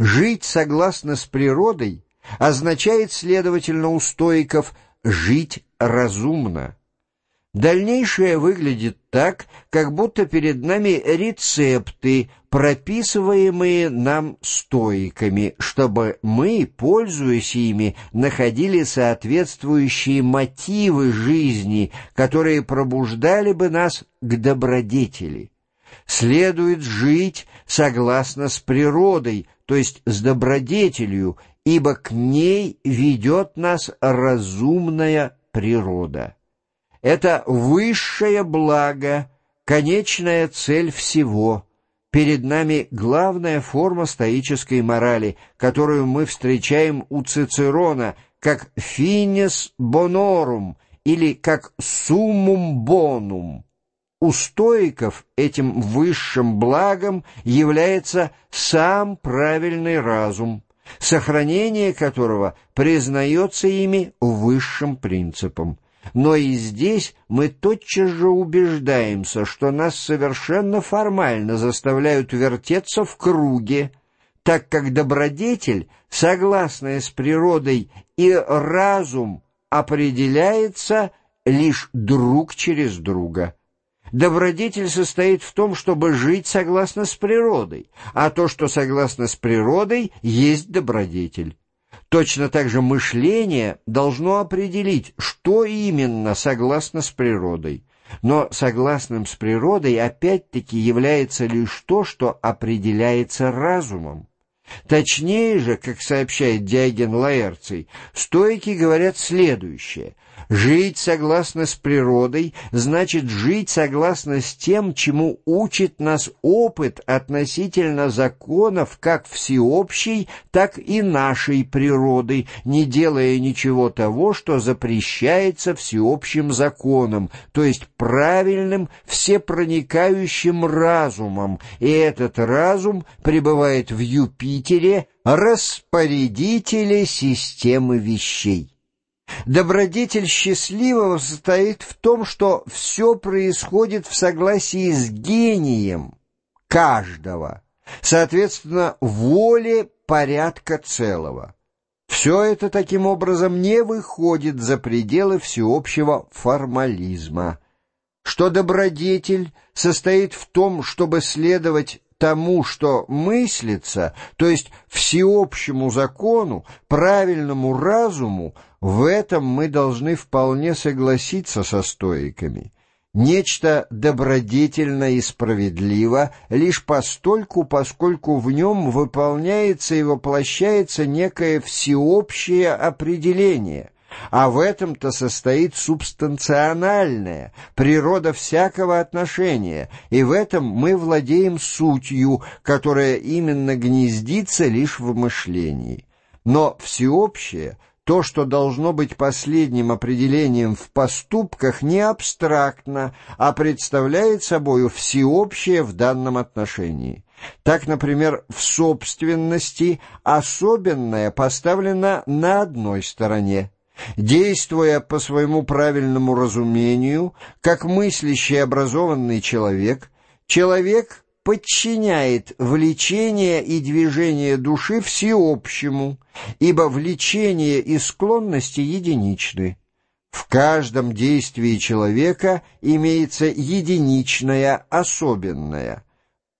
Жить согласно с природой означает, следовательно, у стоиков «жить разумно». Дальнейшее выглядит так, как будто перед нами рецепты, прописываемые нам стоиками, чтобы мы, пользуясь ими, находили соответствующие мотивы жизни, которые пробуждали бы нас к добродетели. Следует жить согласно с природой, то есть с добродетелью, ибо к ней ведет нас разумная природа. Это высшее благо, конечная цель всего. Перед нами главная форма стоической морали, которую мы встречаем у Цицерона как «finis bonorum» или как «summum bonum». У стоиков этим высшим благом является сам правильный разум, сохранение которого признается ими высшим принципом. Но и здесь мы тотчас же убеждаемся, что нас совершенно формально заставляют вертеться в круге, так как добродетель, согласная с природой, и разум определяется лишь друг через друга. Добродетель состоит в том, чтобы жить согласно с природой, а то, что согласно с природой, есть добродетель. Точно так же мышление должно определить, что именно согласно с природой. Но согласным с природой опять-таки является лишь то, что определяется разумом. Точнее же, как сообщает Диоген Лаэрций, стойки говорят следующее – Жить согласно с природой значит жить согласно с тем, чему учит нас опыт относительно законов как всеобщей, так и нашей природы, не делая ничего того, что запрещается всеобщим законом, то есть правильным, всепроникающим разумом, и этот разум пребывает в Юпитере, распорядителе системы вещей. Добродетель счастливого состоит в том, что все происходит в согласии с гением каждого, соответственно, воле порядка целого. Все это таким образом не выходит за пределы всеобщего формализма. Что добродетель состоит в том, чтобы следовать тому, что мыслится, то есть всеобщему закону, правильному разуму, в этом мы должны вполне согласиться со стоиками. Нечто добродетельно и справедливо лишь постольку, поскольку в нем выполняется и воплощается некое всеобщее определение — а в этом-то состоит субстанциональная, природа всякого отношения, и в этом мы владеем сутью, которая именно гнездится лишь в мышлении. Но всеобщее — то, что должно быть последним определением в поступках, не абстрактно, а представляет собою всеобщее в данном отношении. Так, например, в собственности особенное поставлено на одной стороне, Действуя по своему правильному разумению, как мыслящий образованный человек, человек подчиняет влечение и движение души всеобщему, ибо влечение и склонности единичны. В каждом действии человека имеется единичное, особенное.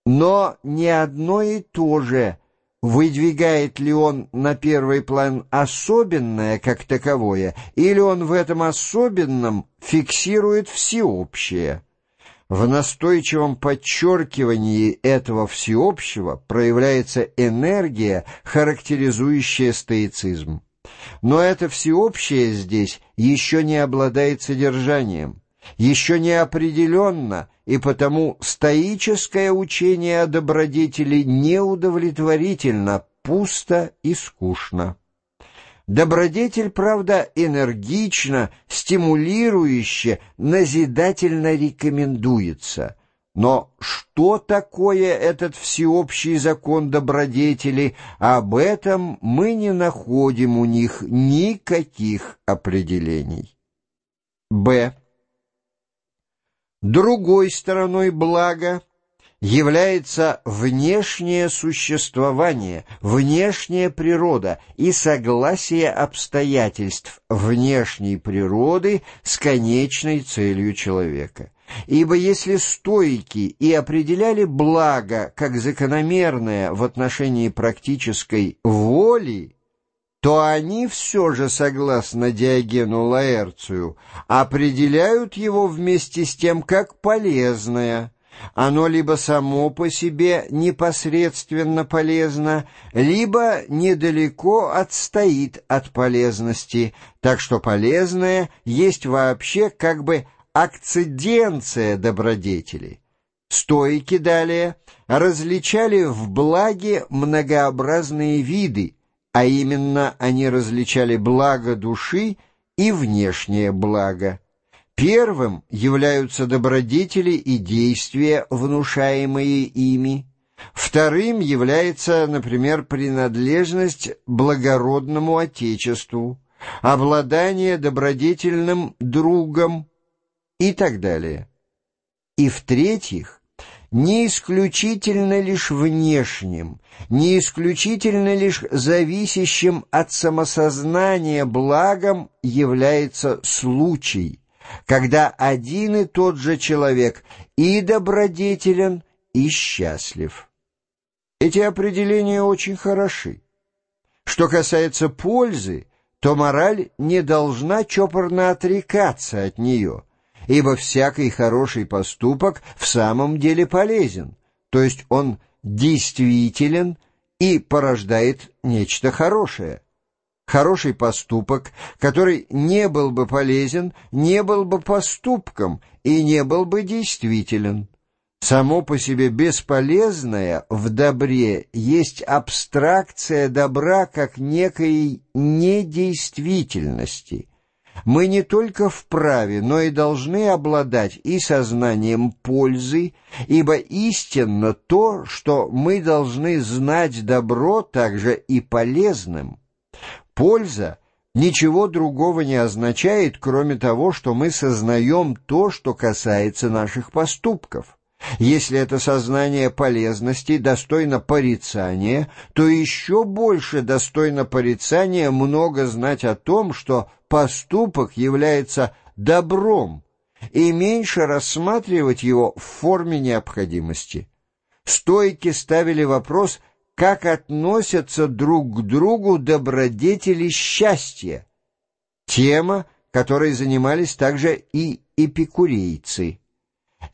Но не одно и то же – выдвигает ли он на первый план особенное как таковое, или он в этом особенном фиксирует всеобщее. В настойчивом подчеркивании этого всеобщего проявляется энергия, характеризующая стоицизм. Но это всеобщее здесь еще не обладает содержанием еще не определенно, и потому стоическое учение о добродетели неудовлетворительно, пусто и скучно. Добродетель, правда, энергично, стимулирующе, назидательно рекомендуется. Но что такое этот всеобщий закон добродетели, об этом мы не находим у них никаких определений. Б. Другой стороной блага является внешнее существование, внешняя природа и согласие обстоятельств внешней природы с конечной целью человека. Ибо если стойки и определяли благо как закономерное в отношении практической воли, то они все же, согласно Диогену Лаэрцию, определяют его вместе с тем как полезное – оно либо само по себе непосредственно полезно, либо недалеко отстоит от полезности, так что полезное есть вообще как бы акциденция добродетели. Стойки далее различали в благе многообразные виды, а именно они различали благо души и внешнее благо. Первым являются добродетели и действия, внушаемые ими. Вторым является, например, принадлежность благородному Отечеству, обладание добродетельным другом и так далее. И в-третьих, не исключительно лишь внешним, не исключительно лишь зависящим от самосознания благом является случай, когда один и тот же человек и добродетелен, и счастлив. Эти определения очень хороши. Что касается пользы, то мораль не должна чопорно отрекаться от нее, ибо всякий хороший поступок в самом деле полезен, то есть он действителен и порождает нечто хорошее. Хороший поступок, который не был бы полезен, не был бы поступком и не был бы действителен. Само по себе бесполезное в добре есть абстракция добра как некой недействительности. Мы не только вправе, но и должны обладать и сознанием пользы, ибо истинно то, что мы должны знать добро также и полезным. Польза ничего другого не означает, кроме того, что мы сознаем то, что касается наших поступков. Если это сознание полезности достойно порицания, то еще больше достойно порицания много знать о том, что поступок является добром, и меньше рассматривать его в форме необходимости. Стойки ставили вопрос как относятся друг к другу добродетели счастья, тема, которой занимались также и эпикурейцы.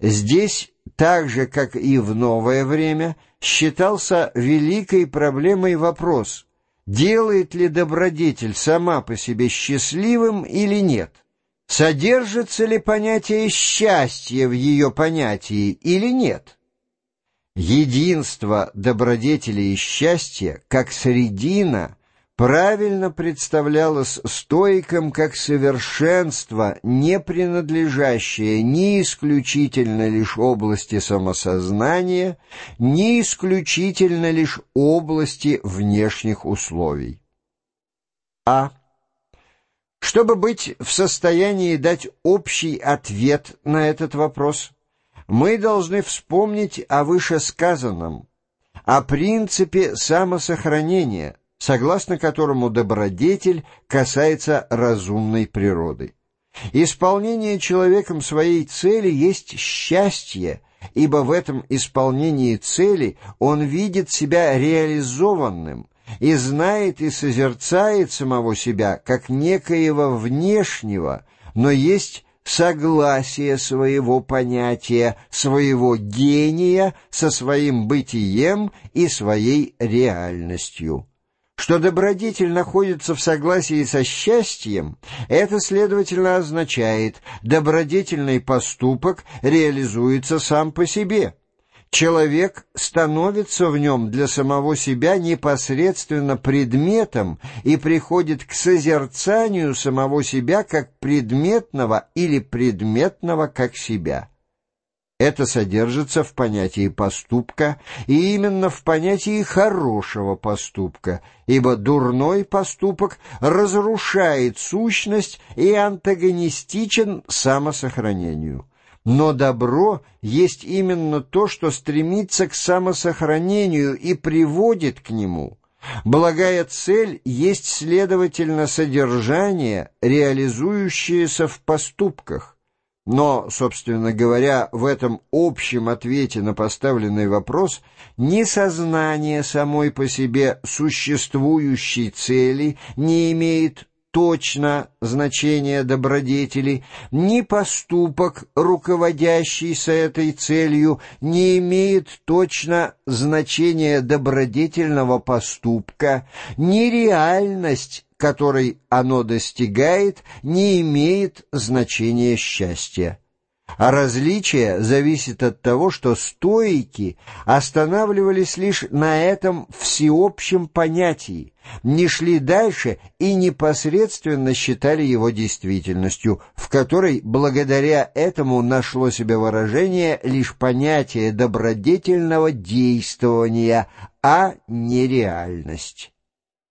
Здесь, так же, как и в новое время, считался великой проблемой вопрос, делает ли добродетель сама по себе счастливым или нет, содержится ли понятие счастья в ее понятии или нет. Единство добродетели и счастья, как средина, правильно представлялось стоикам как совершенство, не принадлежащее ни исключительно лишь области самосознания, ни исключительно лишь области внешних условий. А. Чтобы быть в состоянии дать общий ответ на этот вопрос – мы должны вспомнить о вышесказанном, о принципе самосохранения, согласно которому добродетель касается разумной природы. Исполнение человеком своей цели есть счастье, ибо в этом исполнении цели он видит себя реализованным и знает и созерцает самого себя как некоего внешнего, но есть согласие своего понятия, своего гения со своим бытием и своей реальностью. Что добродетель находится в согласии со счастьем, это, следовательно, означает, добродетельный поступок реализуется сам по себе – человек становится в нем для самого себя непосредственно предметом и приходит к созерцанию самого себя как предметного или предметного как себя. Это содержится в понятии поступка и именно в понятии хорошего поступка, ибо дурной поступок разрушает сущность и антагонистичен самосохранению. Но добро есть именно то, что стремится к самосохранению и приводит к нему. Благая цель есть, следовательно, содержание, реализующееся в поступках. Но, собственно говоря, в этом общем ответе на поставленный вопрос ни сознание самой по себе существующей цели не имеет точно значение добродетели, ни поступок, руководящийся этой целью, не имеет точно значения добродетельного поступка, ни реальность, которой оно достигает, не имеет значения счастья. А различие зависит от того, что стоики останавливались лишь на этом всеобщем понятии, не шли дальше и непосредственно считали его действительностью, в которой благодаря этому нашло себе выражение лишь понятие добродетельного действования, а не реальность.